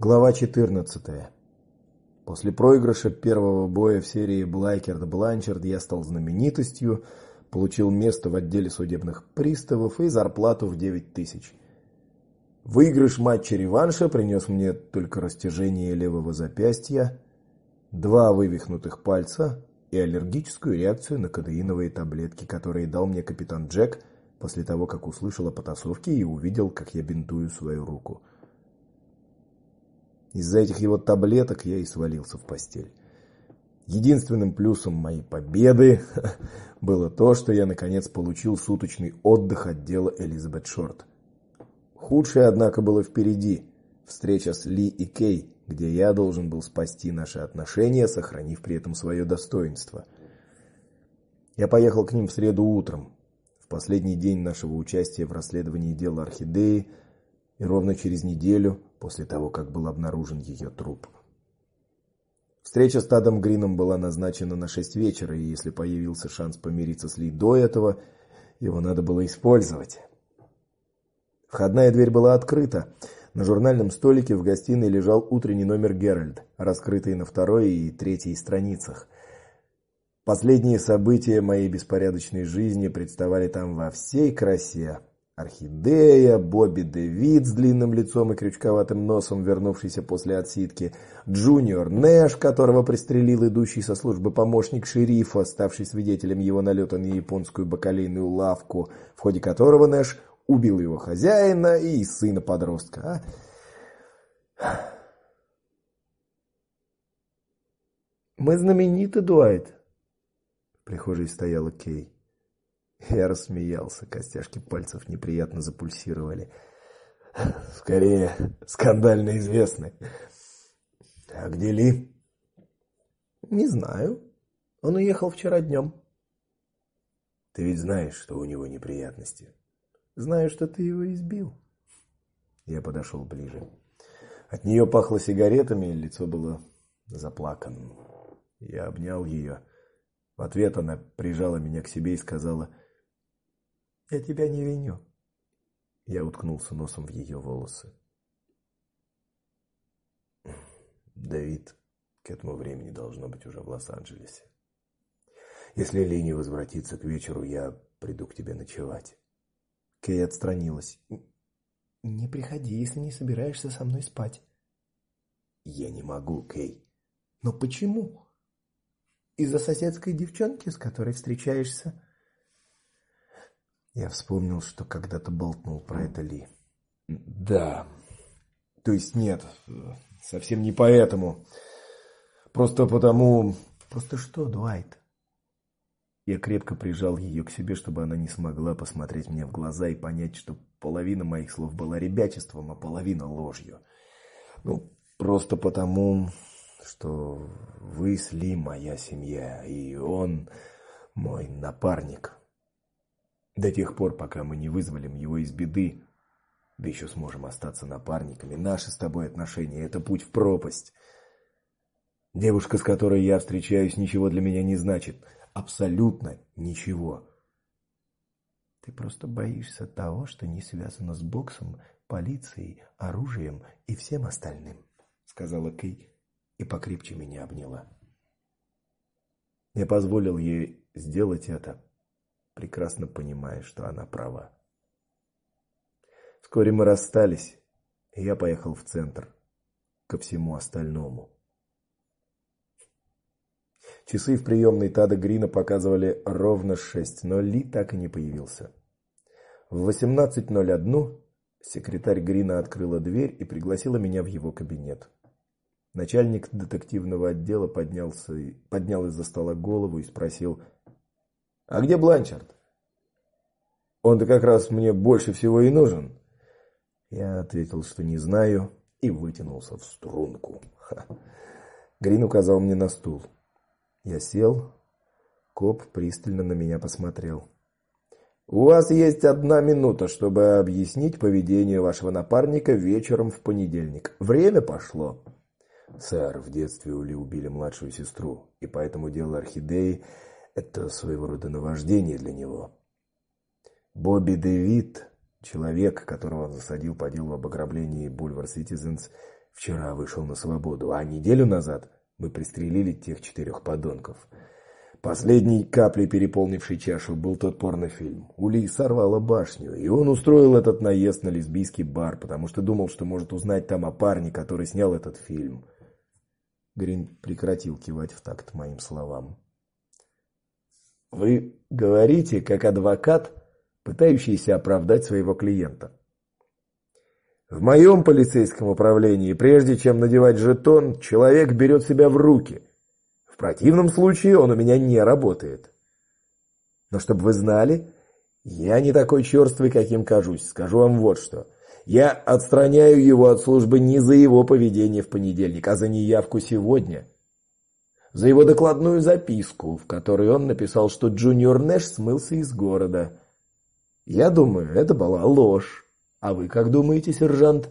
Глава 14. После проигрыша первого боя в серии Блайкерд-Бланчард я стал знаменитостью, получил место в отделе судебных приставов и зарплату в 9 тысяч. Выигрыш матча реванша принес мне только растяжение левого запястья, два вывихнутых пальца и аллергическую реакцию на кадеиновые таблетки, которые дал мне капитан Джек после того, как услышал о потасовке и увидел, как я бинтую свою руку. Из-за этих его таблеток я и свалился в постель. Единственным плюсом моей победы было то, что я наконец получил суточный отдых от дела Элизабет Шорт. Худшее, однако, было впереди. Встреча с Ли и Кей, где я должен был спасти наши отношения, сохранив при этом свое достоинство. Я поехал к ним в среду утром, в последний день нашего участия в расследовании дела Орхидеи, и ровно через неделю после того, как был обнаружен ее труп. Встреча с Тадом Грином была назначена на шесть вечера, и если появился шанс помириться с Ли до этого, его надо было использовать. Входная дверь была открыта. На журнальном столике в гостиной лежал утренний номер Геральд, раскрытый на второй и третьей страницах. Последние события моей беспорядочной жизни представали там во всей красе. Орхидея, Бобби Де Витт с длинным лицом и крючковатым носом, вернувшийся после отсидки, Джуниор Нэш, которого пристрелил идущий со службы помощник шерифа, ставший свидетелем его налета на японскую бакалейную лавку, в ходе которого Нэш убил его хозяина и сына подростка. А? Мы знамениты, Дуайт. В прихожей стояла Кей. Я рассмеялся, костяшки пальцев неприятно запульсировали. Скорее, скандально известны. А где Ли? Не знаю. Он уехал вчера днем. Ты ведь знаешь, что у него неприятности. Знаю, что ты его избил. Я подошел ближе. От нее пахло сигаретами, лицо было заплаканным. Я обнял ее. В ответ она прижала меня к себе и сказала: я тебя не виню. Я уткнулся носом в ее волосы. Давид к этому времени должно быть уже в Лос-Анджелесе. Если Ли не возвратится к вечеру, я приду к тебе ночевать. Кей отстранилась. Не приходи, если не собираешься со мной спать. Я не могу, Кей. Но почему? Из-за соседской девчонки, с которой встречаешься? Я вспомнил, что когда-то болтнул про это Ли. Да. То есть нет, совсем не поэтому. Просто потому, просто что, Дуайт? Я крепко прижал ее к себе, чтобы она не смогла посмотреть мне в глаза и понять, что половина моих слов была ребячеством, а половина ложью. Ну, просто потому, что вы с Ли моя семья, и он мой напарник. До тех пор, пока мы не вызволим его из беды, да еще сможем остаться напарниками, наши с тобой отношения это путь в пропасть. Девушка, с которой я встречаюсь, ничего для меня не значит, абсолютно ничего. Ты просто боишься того, что не связано с боксом, полицией, оружием и всем остальным, сказала Кей и покрепче меня обняла. Я позволил ей сделать это прекрасно понимая, что она права. Вскоре мы расстались, и я поехал в центр ко всему остальному. Часы в приемной Тада Грина показывали ровно шесть, но Ли так и не появился. В 18:01 секретарь Грина открыла дверь и пригласила меня в его кабинет. Начальник детективного отдела поднялся, поднял из-за стола голову и спросил: а где Бланчард? Он-то как раз мне больше всего и нужен. Я ответил, что не знаю, и вытянулся в струнку. Ха. Грин указал мне на стул. Я сел. Коп пристально на меня посмотрел. У вас есть одна минута, чтобы объяснить поведение вашего напарника вечером в понедельник. Время пошло. Сэр, в детстве Ули убили младшую сестру, и поэтому дело орхидеи это своего рода наваждение для него. Бобби Дэвид Человек, которого он засадил по делу об ограблении Бульвар Citizens, вчера вышел на свободу, а неделю назад мы пристрелили тех четырех подонков. Последней каплей, переполнившей чашу, был тот порнофильм. Ули сорвала башню, и он устроил этот наезд на лесбийский бар, потому что думал, что может узнать там о парне, который снял этот фильм. Грин прекратил кивать в такт моим словам. Вы говорите как адвокат, пытающийся оправдать своего клиента. В моем полицейском управлении, прежде чем надевать жетон, человек берет себя в руки. В противном случае он у меня не работает. Но чтобы вы знали, я не такой черствый, каким кажусь. Скажу вам вот что. Я отстраняю его от службы не за его поведение в понедельник, а за неявку сегодня. За его докладную записку, в которой он написал, что Джуниор Нэш смылся из города. Я думаю, это была ложь. А вы как думаете, сержант?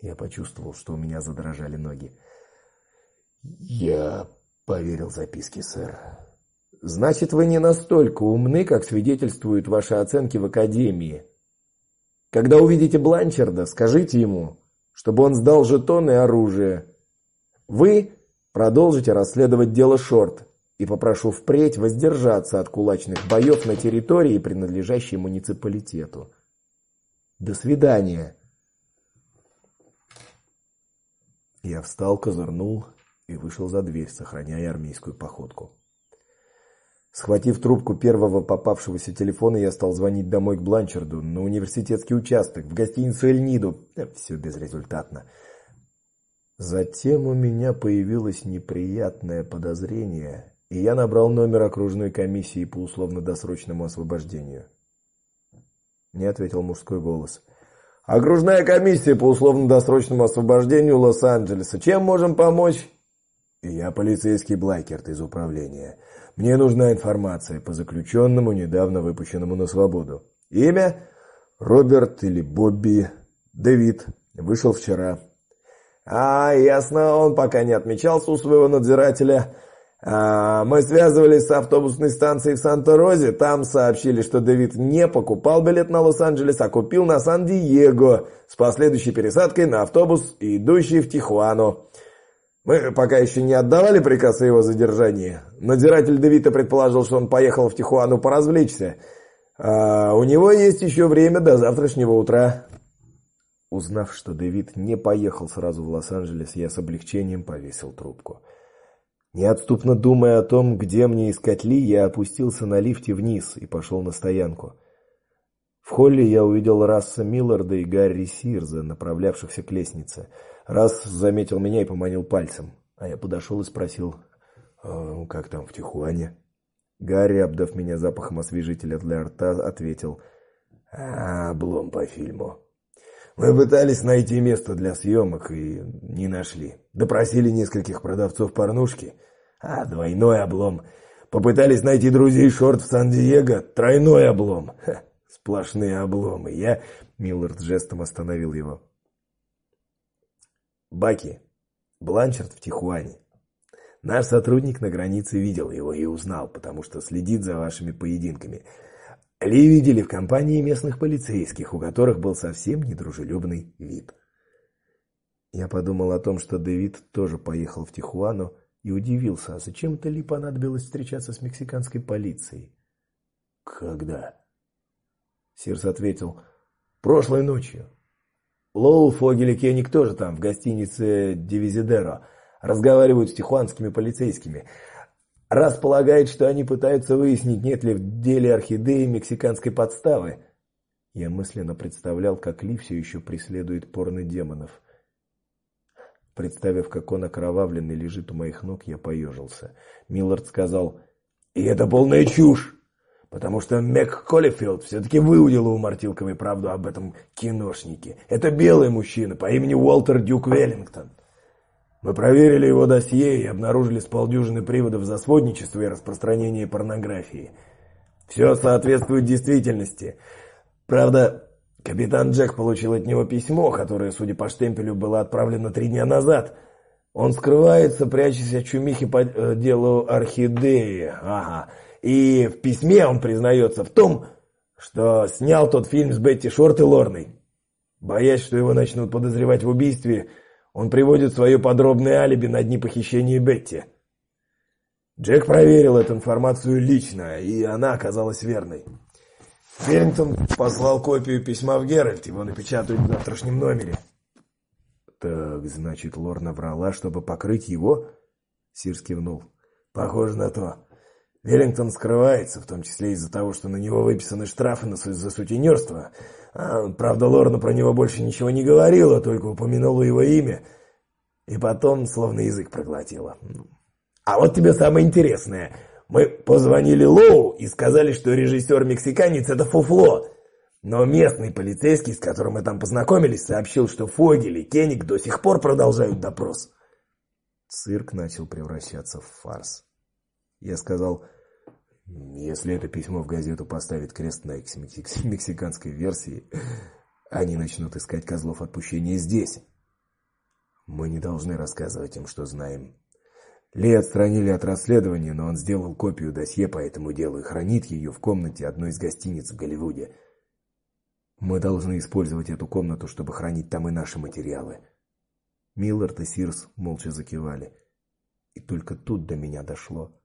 Я почувствовал, что у меня задрожали ноги. Я поверил записке, сэр. Значит, вы не настолько умны, как свидетельствуют ваши оценки в академии. Когда увидите Бланчерда, скажите ему, чтобы он сдал жетоны и оружие. Вы продолжите расследовать дело Шорт и попрошу впредь воздержаться от кулачных боев на территории, принадлежащей муниципалитету. До свидания. Я встал, козырнул и вышел за дверь, сохраняя армейскую походку. Схватив трубку первого попавшегося телефона, я стал звонить домой к Бланчерду, на университетский участок, в гостиницу Эльниду. Все безрезультатно. Затем у меня появилось неприятное подозрение, и я набрал номер окружной комиссии по условно-досрочному освобождению. Не ответил мужской голос. Окружная комиссия по условно-досрочному освобождению Лос-Анджелеса. Чем можем помочь? Я полицейский Блайкерт из управления. Мне нужна информация по заключенному, недавно выпущенному на свободу. Имя Роберт или Бобби Дэвид. Вышел вчера. А, ясно, он пока не отмечался у своего надзирателя. А, мы связывались с автобусной станцией в Санта-Розе. Там сообщили, что Дэвид не покупал билет на Лос-Анджелес, а купил на Сан-Диего с последующей пересадкой на автобус, идущий в Тихуану. Мы пока еще не отдавали приказ о его задержании. Надзиратель Дэвида предположил, что он поехал в Тихуану поразвлечься. А у него есть еще время до завтрашнего утра. Узнав, что Дэвид не поехал сразу в Лос-Анджелес, я с облегчением повесил трубку. Неотступно думая о том, где мне искать Ли, я опустился на лифте вниз и пошел на стоянку. В холле я увидел Расса Милларда и Гарри Сирза, направлявшихся к лестнице. Расс заметил меня и поманил пальцем, а я подошел и спросил: «А, "Как там в Тихуане?" Гарри, обдав меня запахом освежителя для рта, ответил: "А, облом по фильму". Мы пытались найти место для съемок и не нашли. Допросили нескольких продавцов порнушки, а двойной облом. Попытались найти друзей Шорт в Сан-Диего, тройной облом. Ха, сплошные обломы. Я Миллард жестом остановил его. Баки, Бланчард в Тихуане. Наш сотрудник на границе видел его и узнал, потому что следит за вашими поединками. Ли видели в компании местных полицейских, у которых был совсем недружелюбный вид. Я подумал о том, что Дэвид тоже поехал в Тихуану и удивился, а зачем-то Ли понадобилось встречаться с мексиканской полицией. Когда? Сирс ответил: "Прошлой ночью. Лоу, Фогель и Кенник тоже там, в гостинице Дивизидеро, разговаривают с тихуанскими полицейскими. Раз полагает, что они пытаются выяснить, нет ли в деле орхидеи мексиканской подставы. Я мысленно представлял, как Ли все еще преследует порно-демонов. Представив, как он окровавленный лежит у моих ног, я поежился. Миллард сказал: "И это полная чушь, потому что Мэг Коллифилд все таки выудила у Мартилковой правду об этом киношнике. Это белый мужчина по имени Уолтер Дюк Веллингтон. Мы проверили его досье и обнаружили с приводов за сводничество и распространение порнографии. Все соответствует действительности. Правда, капитан Джек получил от него письмо, которое, судя по штемпелю, было отправлено три дня назад. Он скрывается, прячась от чумихи по э, делу орхидеи. Ага. И в письме он признается в том, что снял тот фильм с Бетти Шорт и Лорной. Боясь, что его начнут подозревать в убийстве, он приводит свое подробное алиби на дни похищения Бетти. Джек проверил эту информацию лично, и она оказалась верной. Веллингтон послал копию письма в Геральт, его напечатают в завтрашнем номере. Так, значит, Лорна врала, чтобы покрыть его? Сирс кивнул. Похоже на то. Веллингтон скрывается, в том числе из-за того, что на него выписаны штрафы за сутенерство. А, правда, Лорна про него больше ничего не говорила, только упомянула его имя. И потом словно язык проглотила. А вот тебе самое интересное. Мы позвонили Лоу и сказали, что режиссер-мексиканец это фуфло. Но местный полицейский, с которым мы там познакомились, сообщил, что Фогель и Кениг до сих пор продолжают допрос. Цирк начал превращаться в фарс. Я сказал, если это письмо в газету поставит крест на мексиканской версии, они начнут искать козлов отпущения здесь. Мы не должны рассказывать им, что знаем. Ли отстранили от расследования, но он сделал копию досье по этому делу и хранит ее в комнате одной из гостиниц в Голливуде. Мы должны использовать эту комнату, чтобы хранить там и наши материалы. Миллард и Сирс молча закивали. И только тут до меня дошло.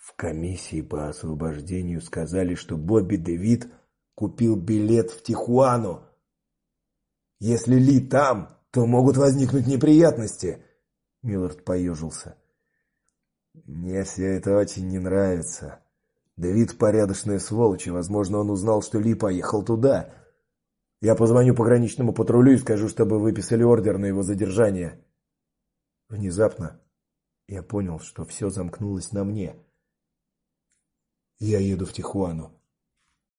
В комиссии по освобождению сказали, что Бобби Дэвид купил билет в Тихуану. Если Ли там, то могут возникнуть неприятности. Миллард поежился. Мне все это очень не нравится. Дэвид порядочная сволочь, и, возможно, он узнал, что Ли поехал туда. Я позвоню пограничному патрулю и скажу, чтобы выписали ордер на его задержание. Внезапно я понял, что все замкнулось на мне. Я еду в Тихуану.